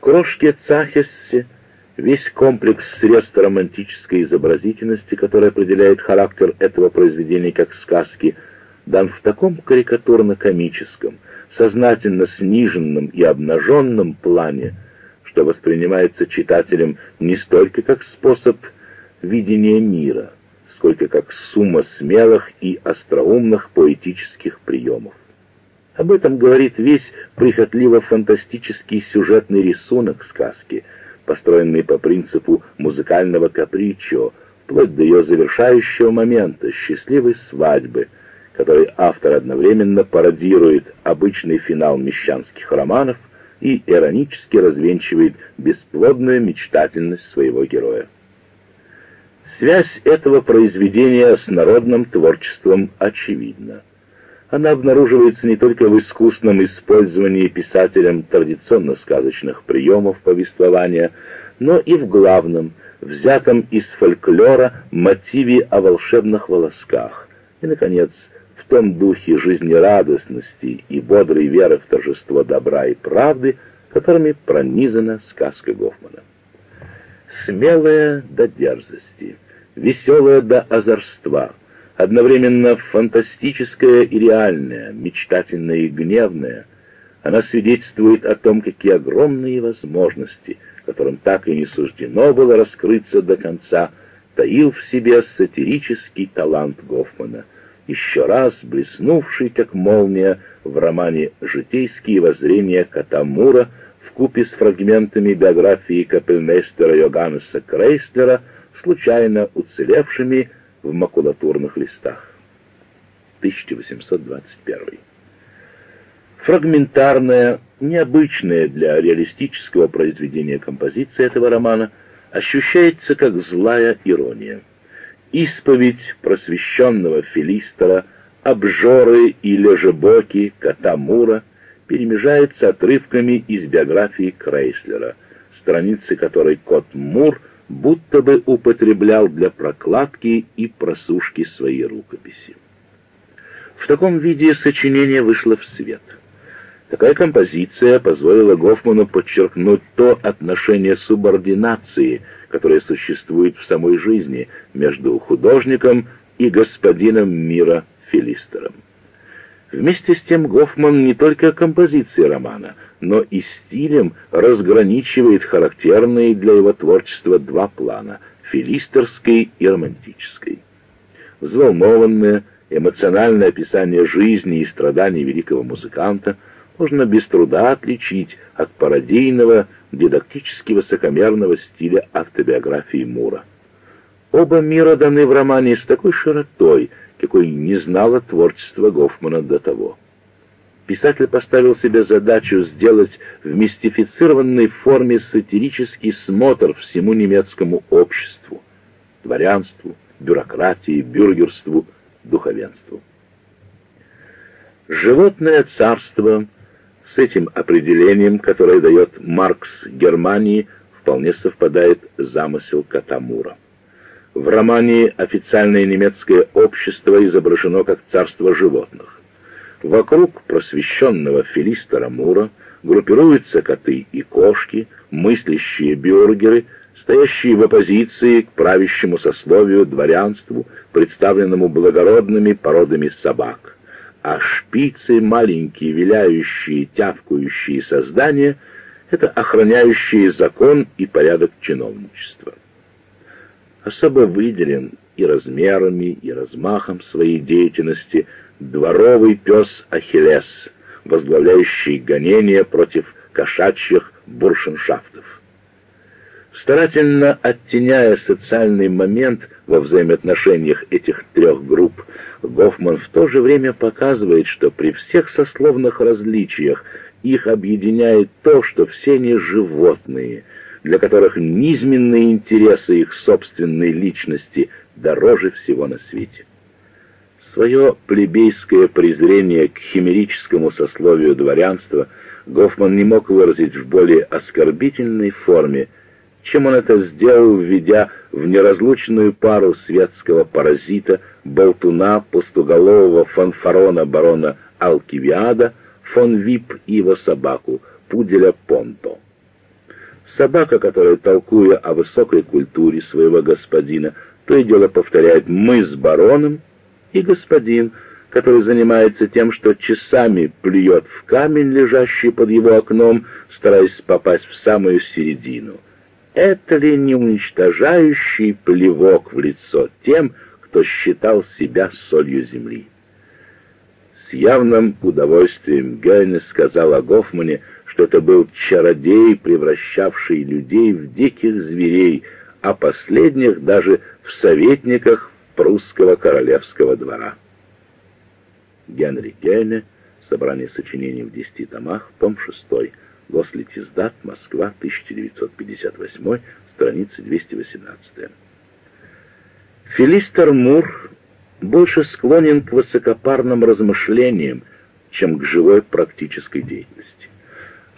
Крошке Цахессе весь комплекс средств романтической изобразительности, который определяет характер этого произведения как сказки, дан в таком карикатурно-комическом, сознательно сниженном и обнаженном плане, что воспринимается читателем не столько как способ видения мира, сколько как сумма смелых и остроумных поэтических приемов. Об этом говорит весь прихотливо-фантастический сюжетный рисунок сказки, построенный по принципу музыкального капричо, вплоть до ее завершающего момента, счастливой свадьбы, который автор одновременно пародирует обычный финал мещанских романов и иронически развенчивает бесплодную мечтательность своего героя. Связь этого произведения с народным творчеством очевидна. Она обнаруживается не только в искусном использовании писателем традиционно сказочных приемов повествования, но и в главном, взятом из фольклора мотиве о волшебных волосках, и, наконец, в том духе жизнерадостности и бодрой веры в торжество добра и правды, которыми пронизана сказка Гофмана. Смелая до дерзости, веселая до озорства, одновременно фантастическая и реальная, мечтательная и гневная, она свидетельствует о том, какие огромные возможности, которым так и не суждено было раскрыться до конца, таил в себе сатирический талант Гофмана, еще раз блеснувший, как молния, в романе «Житейские воззрения Катамура» вкупе с фрагментами биографии капельмейстера Йоганнеса Крейслера, случайно уцелевшими в макулатурных листах. 1821. Фрагментарная, необычная для реалистического произведения композиция этого романа ощущается как злая ирония. Исповедь просвещенного филистера, обжоры и лежебоки кота Мура перемежается отрывками из биографии Крейслера, страницы которой кот Мур – будто бы употреблял для прокладки и просушки свои рукописи. В таком виде сочинение вышло в свет. Такая композиция позволила Гофману подчеркнуть то отношение субординации, которое существует в самой жизни между художником и господином мира Филистером. Вместе с тем Гофман не только композицией романа, но и стилем разграничивает характерные для его творчества два плана — филистерской и романтической. Взволнованное, эмоциональное описание жизни и страданий великого музыканта можно без труда отличить от пародийного, дидактически высокомерного стиля автобиографии Мура. Оба мира даны в романе с такой широтой, какой не знало творчество Гофмана до того. Писатель поставил себе задачу сделать в мистифицированной форме сатирический смотр всему немецкому обществу, дворянству, бюрократии, бюргерству, духовенству. Животное царство с этим определением, которое дает Маркс Германии, вполне совпадает замысел Катамура. В романе официальное немецкое общество изображено как царство животных. Вокруг просвещенного филистера Мура группируются коты и кошки, мыслящие бюргеры, стоящие в оппозиции к правящему сословию дворянству, представленному благородными породами собак. А шпицы, маленькие, виляющие, тявкающие создания — это охраняющие закон и порядок чиновничества особо выделен и размерами, и размахом своей деятельности дворовый пес Ахиллес, возглавляющий гонения против кошачьих буршеншафтов. Старательно оттеняя социальный момент во взаимоотношениях этих трех групп, Гофман в то же время показывает, что при всех сословных различиях их объединяет то, что все они животные — для которых низменные интересы их собственной личности дороже всего на свете. Свое плебейское презрение к химерическому сословию дворянства Гофман не мог выразить в более оскорбительной форме, чем он это сделал, введя в неразлучную пару светского паразита, болтуна, пустоголового фанфарона барона Алкивиада, фон Вип и его собаку, пуделя Понто. Собака, которая, толкуя о высокой культуре своего господина, то и дело повторяет «мы с бароном», и господин, который занимается тем, что часами плюет в камень, лежащий под его окном, стараясь попасть в самую середину. Это ли не уничтожающий плевок в лицо тем, кто считал себя солью земли? С явным удовольствием Гейне сказал о Гофмане, что это был чародей, превращавший людей в диких зверей, а последних даже в советниках прусского королевского двора. Генри Гейне, собрание сочинений в десяти томах, том 6, Гослитиздат, Москва, 1958, страница 218. Филистер Мур больше склонен к высокопарным размышлениям, чем к живой практической деятельности.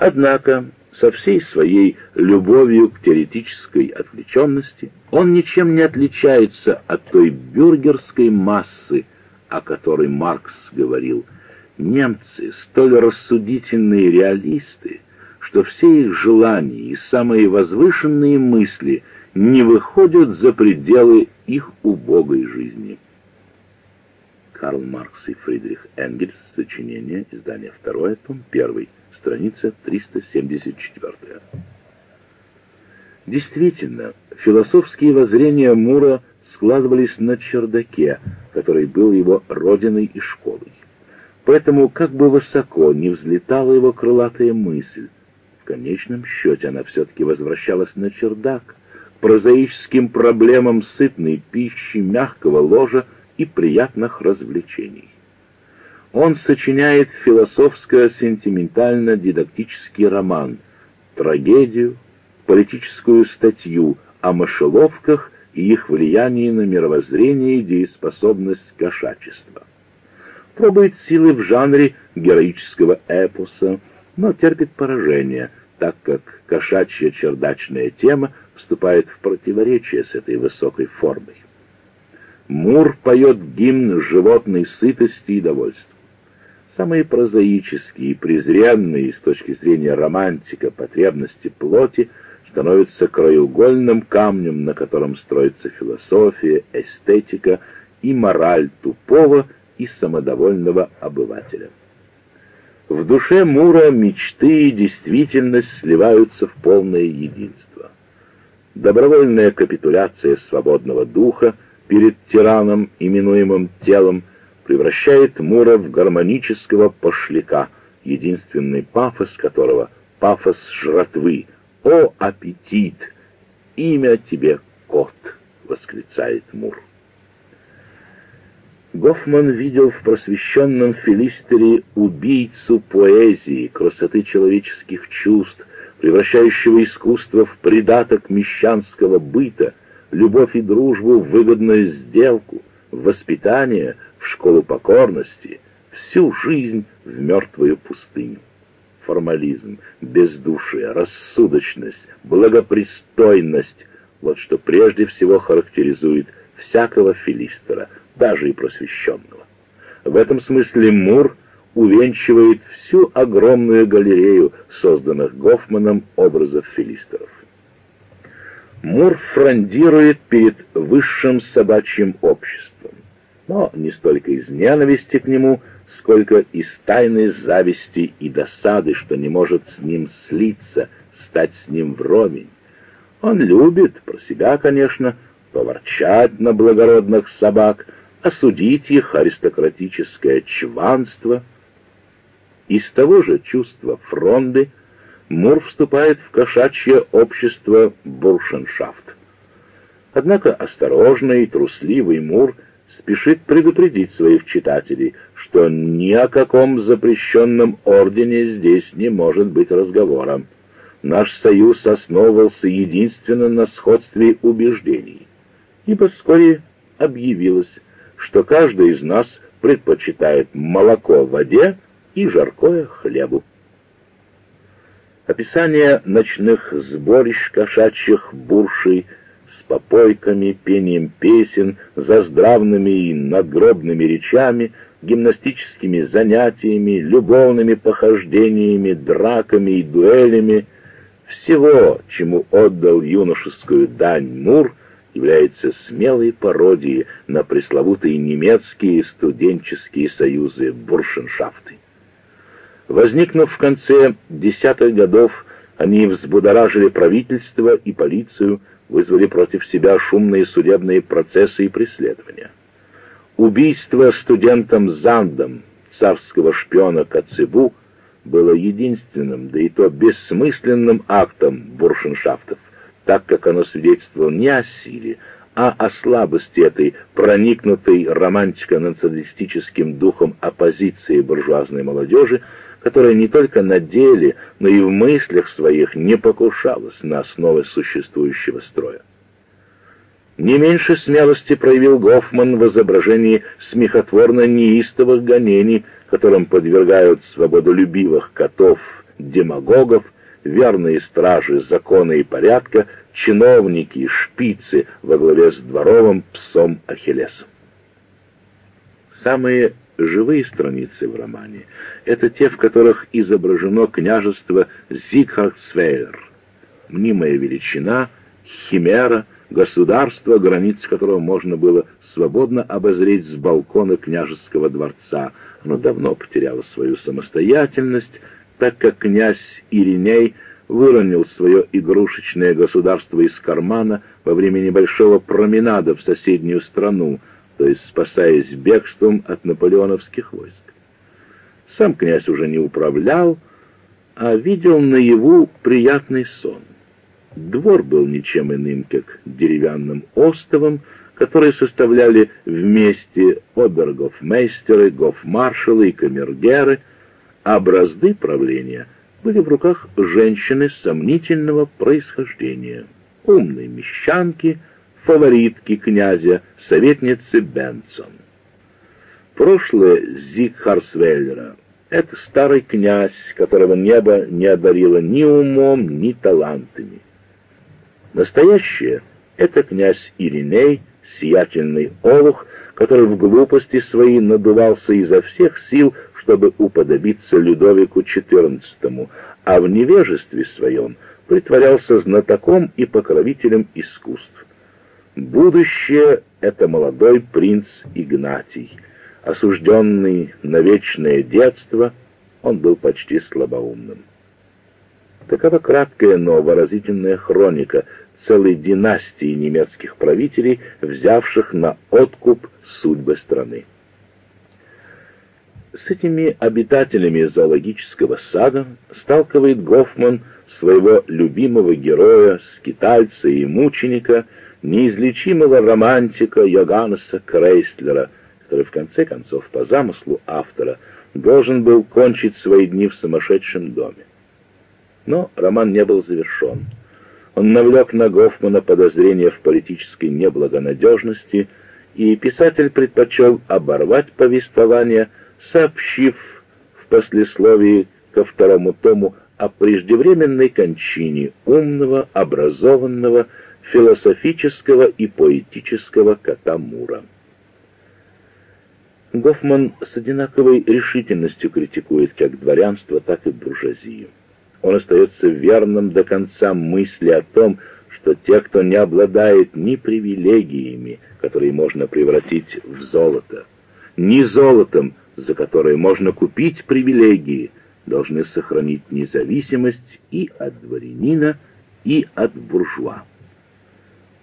Однако, со всей своей любовью к теоретической отвлеченности, он ничем не отличается от той бюргерской массы, о которой Маркс говорил. Немцы столь рассудительные реалисты, что все их желания и самые возвышенные мысли не выходят за пределы их убогой жизни. Карл Маркс и Фридрих Энгельс. Сочинение. Издание второе. Том 1. Страница 374. Действительно, философские воззрения Мура складывались на чердаке, который был его родиной и школой. Поэтому, как бы высоко ни взлетала его крылатая мысль, в конечном счете она все-таки возвращалась на чердак, к прозаическим проблемам сытной пищи, мягкого ложа и приятных развлечений. Он сочиняет философско-сентиментально-дидактический роман, трагедию, политическую статью о мышеловках и их влиянии на мировоззрение и дееспособность кошачества. Пробует силы в жанре героического эпоса, но терпит поражение, так как кошачья чердачная тема вступает в противоречие с этой высокой формой. Мур поет гимн животной сытости и довольства. Самые прозаические и презренные с точки зрения романтика потребности плоти становятся краеугольным камнем, на котором строится философия, эстетика и мораль тупого и самодовольного обывателя. В душе Мура мечты и действительность сливаются в полное единство. Добровольная капитуляция свободного духа — перед тираном, именуемым телом, превращает Мура в гармонического пошляка, единственный пафос которого — пафос жратвы. «О, аппетит! Имя тебе кот!» — восклицает Мур. Гофман видел в просвещенном Филистере убийцу поэзии, красоты человеческих чувств, превращающего искусство в придаток мещанского быта — любовь и дружбу в выгодную сделку, воспитание, в школу покорности, всю жизнь в мертвую пустыню. Формализм, бездушие, рассудочность, благопристойность — вот что прежде всего характеризует всякого филистера, даже и просвещенного. В этом смысле Мур увенчивает всю огромную галерею созданных Гофманом образов филистеров. Мур фрондирует перед высшим собачьим обществом, но не столько из ненависти к нему, сколько из тайной зависти и досады, что не может с ним слиться, стать с ним вровень. Он любит, про себя, конечно, поворчать на благородных собак, осудить их аристократическое чванство. Из того же чувства фронды — Мур вступает в кошачье общество буршеншафт. Однако осторожный и трусливый Мур спешит предупредить своих читателей, что ни о каком запрещенном ордене здесь не может быть разговора. Наш союз основывался единственно на сходстве убеждений, ибо вскоре объявилось, что каждый из нас предпочитает молоко воде и жаркое хлебу. Описание ночных сборищ кошачьих буршей попойками, пением песен, заздравными и надгробными речами, гимнастическими занятиями, любовными похождениями, драками и дуэлями — Всего, чему отдал юношескую дань Мур, является смелой пародией на пресловутые немецкие студенческие союзы буршеншафты. Возникнув в конце десятых годов, они взбудоражили правительство и полицию, вызвали против себя шумные судебные процессы и преследования. Убийство студентом Зандом, царского шпиона Коцебу, было единственным, да и то бессмысленным актом буршеншафтов, так как оно свидетельствовало не о силе, а о слабости этой проникнутой романтико-националистическим духом оппозиции буржуазной молодежи, которая не только на деле, но и в мыслях своих не покушалась на основы существующего строя. Не меньше смелости проявил Гофман в изображении смехотворно-неистовых гонений, которым подвергают свободолюбивых котов-демагогов, верные стражи закона и порядка, чиновники и шпицы во главе с дворовым псом Ахиллесом. Самые живые страницы в романе — это те, в которых изображено княжество Зигхардсвейр, мнимая величина, химера, государство, границы которого можно было свободно обозреть с балкона княжеского дворца. Оно давно потеряло свою самостоятельность, так как князь Ириней выронил свое игрушечное государство из кармана во время небольшого променада в соседнюю страну, то есть спасаясь бегством от наполеоновских войск. Сам князь уже не управлял, а видел наяву приятный сон. Двор был ничем иным, как деревянным остовом, который составляли вместе обергофмейстеры, гофмаршалы и камергеры, а бразды правления были в руках женщины сомнительного происхождения, умной мещанки, фаворитки князя, советницы Бенсон. Прошлое Зигхарсвеллера — это старый князь, которого небо не одарило ни умом, ни талантами. Настоящее — это князь Ириней, сиятельный олух, который в глупости своей надувался изо всех сил, чтобы уподобиться Людовику XIV, а в невежестве своем притворялся знатоком и покровителем искусств. Будущее — это молодой принц Игнатий. Осужденный на вечное детство, он был почти слабоумным. Такова краткая, но выразительная хроника целой династии немецких правителей, взявших на откуп судьбы страны. С этими обитателями зоологического сада сталкивает Гофман своего любимого героя, скитальца и мученика, неизлечимого романтика Йоганнеса Крейстлера, который в конце концов по замыслу автора должен был кончить свои дни в сумасшедшем доме. Но роман не был завершен. Он навлек на Гофмана подозрения в политической неблагонадежности, и писатель предпочел оборвать повествование, сообщив в послесловии ко второму тому о преждевременной кончине умного, образованного, философического и поэтического кота Мура. Гофман с одинаковой решительностью критикует как дворянство, так и буржуазию он остается верным до конца мысли о том, что те, кто не обладает ни привилегиями, которые можно превратить в золото, ни золотом, за которое можно купить привилегии, должны сохранить независимость и от дворянина, и от буржуа.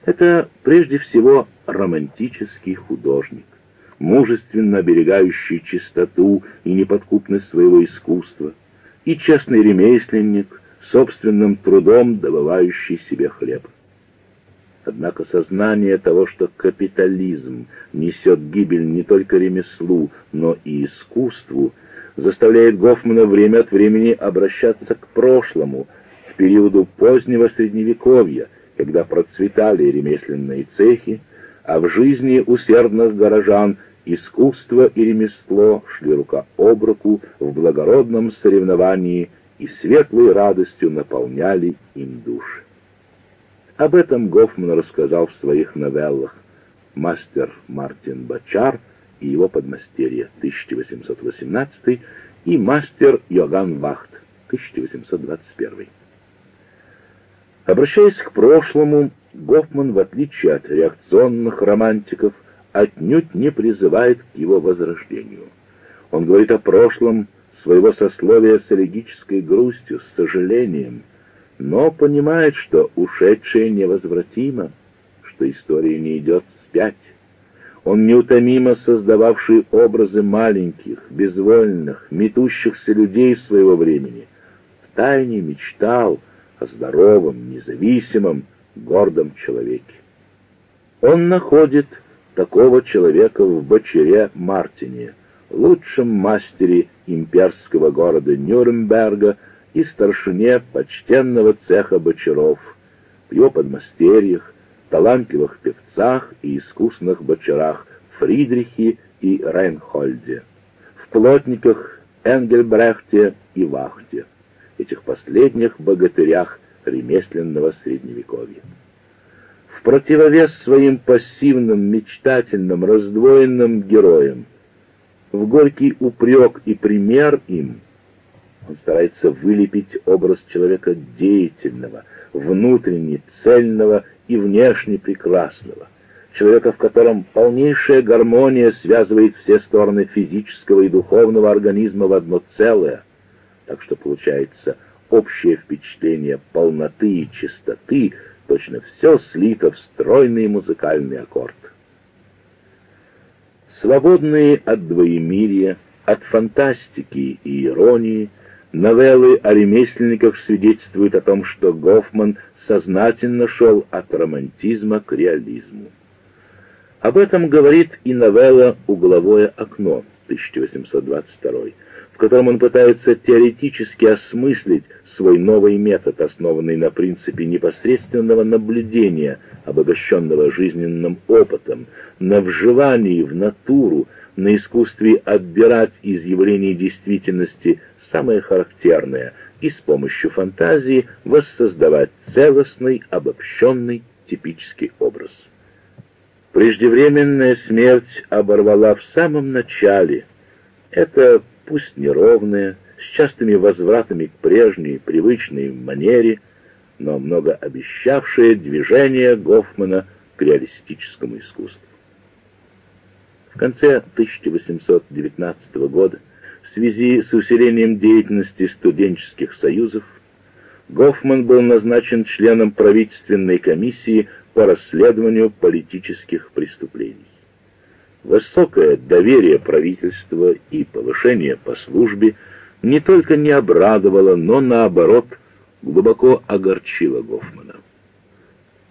Это прежде всего романтический художник, мужественно оберегающий чистоту и неподкупность своего искусства, и честный ремесленник, собственным трудом добывающий себе хлеб. Однако сознание того, что капитализм несет гибель не только ремеслу, но и искусству, заставляет Гофмана время от времени обращаться к прошлому, к периоду позднего Средневековья, когда процветали ремесленные цехи, а в жизни усердных горожан – Искусство и ремесло шли рука об руку в благородном соревновании и светлой радостью наполняли им души. Об этом Гофман рассказал в своих новеллах «Мастер Мартин Бачар» и его подмастерье 1818 и «Мастер Йоган Вахт» 1821. Обращаясь к прошлому, Гофман, в отличие от реакционных романтиков, отнюдь не призывает к его возрождению. Он говорит о прошлом своего сословия с элегической грустью, с сожалением, но понимает, что ушедшее невозвратимо, что история не идет вспять. Он неутомимо создававший образы маленьких, безвольных, метущихся людей своего времени, втайне мечтал о здоровом, независимом, гордом человеке. Он находит такого человека в Бочере Мартине, лучшем мастере имперского города Нюрнберга и старшине почтенного цеха бочаров, в его подмастерьях, талантливых певцах и искусных бочарах Фридрихе и Рейнхольде, в плотниках Энгельбрехте и Вахте, этих последних богатырях ремесленного средневековья. В противовес своим пассивным, мечтательным, раздвоенным героям, в горький упрек и пример им, он старается вылепить образ человека деятельного, внутренне цельного и внешне прекрасного, человека, в котором полнейшая гармония связывает все стороны физического и духовного организма в одно целое, так что получается общее впечатление полноты и чистоты, точно все слито в стройный музыкальный аккорд. Свободные от двоемирия, от фантастики и иронии, новеллы о ремесленниках свидетельствуют о том, что Гофман сознательно шел от романтизма к реализму. Об этом говорит и новелла «Угловое окно» 1822 в котором он пытается теоретически осмыслить свой новый метод, основанный на принципе непосредственного наблюдения, обогащенного жизненным опытом, на вживании в натуру, на искусстве отбирать из явлений действительности самое характерное и с помощью фантазии воссоздавать целостный, обобщенный, типический образ. Преждевременная смерть оборвала в самом начале. Это пусть неровное, с частыми возвратами к прежней, привычной манере, но многообещавшее движение Гофмана к реалистическому искусству. В конце 1819 года в связи с усилением деятельности студенческих союзов Гофман был назначен членом правительственной комиссии по расследованию политических преступлений. Высокое доверие правительства и повышение по службе не только не обрадовало, но наоборот глубоко огорчило Гофмана.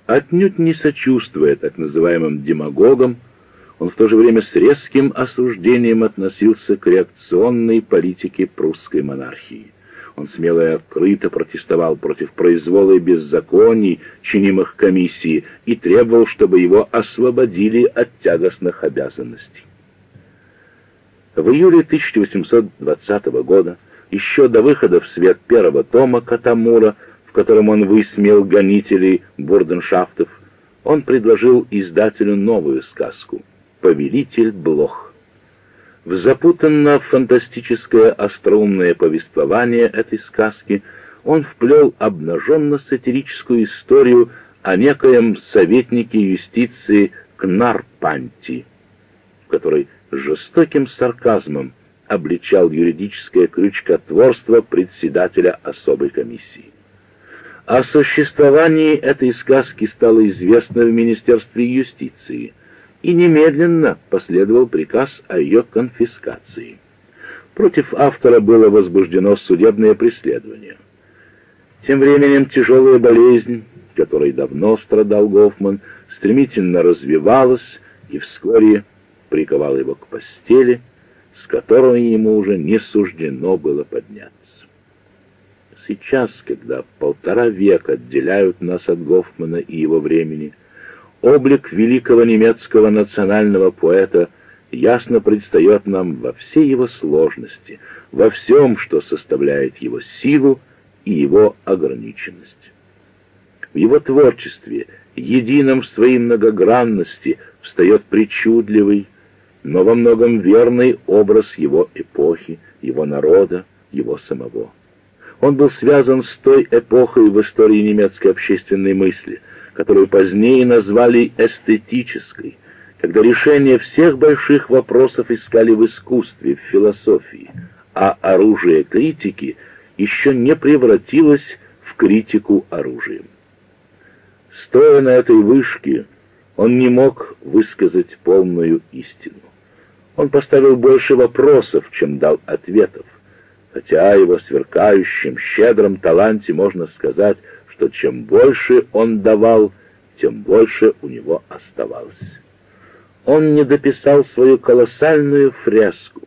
Отнюдь не сочувствуя так называемым демагогам, он в то же время с резким осуждением относился к реакционной политике прусской монархии. Он смело и открыто протестовал против произвола и беззаконий, чинимых комиссии, и требовал, чтобы его освободили от тягостных обязанностей. В июле 1820 года, еще до выхода в свет первого тома Катамура, в котором он высмеял гонителей бурденшафтов, он предложил издателю новую сказку «Повелитель Блох». В запутанно-фантастическое остроумное повествование этой сказки он вплел обнаженно-сатирическую историю о некоем советнике юстиции Кнарпанти, который жестоким сарказмом обличал юридическое крючкотворство председателя особой комиссии. О существовании этой сказки стало известно в Министерстве юстиции – и немедленно последовал приказ о ее конфискации. Против автора было возбуждено судебное преследование. Тем временем тяжелая болезнь, которой давно страдал Гофман, стремительно развивалась и вскоре приковала его к постели, с которой ему уже не суждено было подняться. Сейчас, когда полтора века отделяют нас от Гофмана и его времени, облик великого немецкого национального поэта ясно предстает нам во всей его сложности, во всем, что составляет его силу и его ограниченность. В его творчестве, едином в своей многогранности, встает причудливый, но во многом верный образ его эпохи, его народа, его самого. Он был связан с той эпохой в истории немецкой общественной мысли, которую позднее назвали эстетической, когда решение всех больших вопросов искали в искусстве, в философии, а оружие критики еще не превратилось в критику оружием. Стоя на этой вышке, он не мог высказать полную истину. Он поставил больше вопросов, чем дал ответов, хотя его сверкающем, щедром таланте можно сказать, что чем больше он давал, тем больше у него оставалось. Он не дописал свою колоссальную фреску,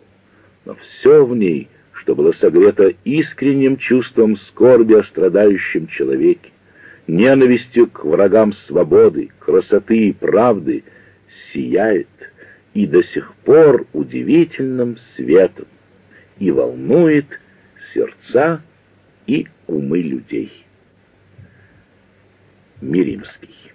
но все в ней, что было согрето искренним чувством скорби о страдающем человеке, ненавистью к врагам свободы, красоты и правды, сияет и до сих пор удивительным светом и волнует сердца и умы людей. Миримский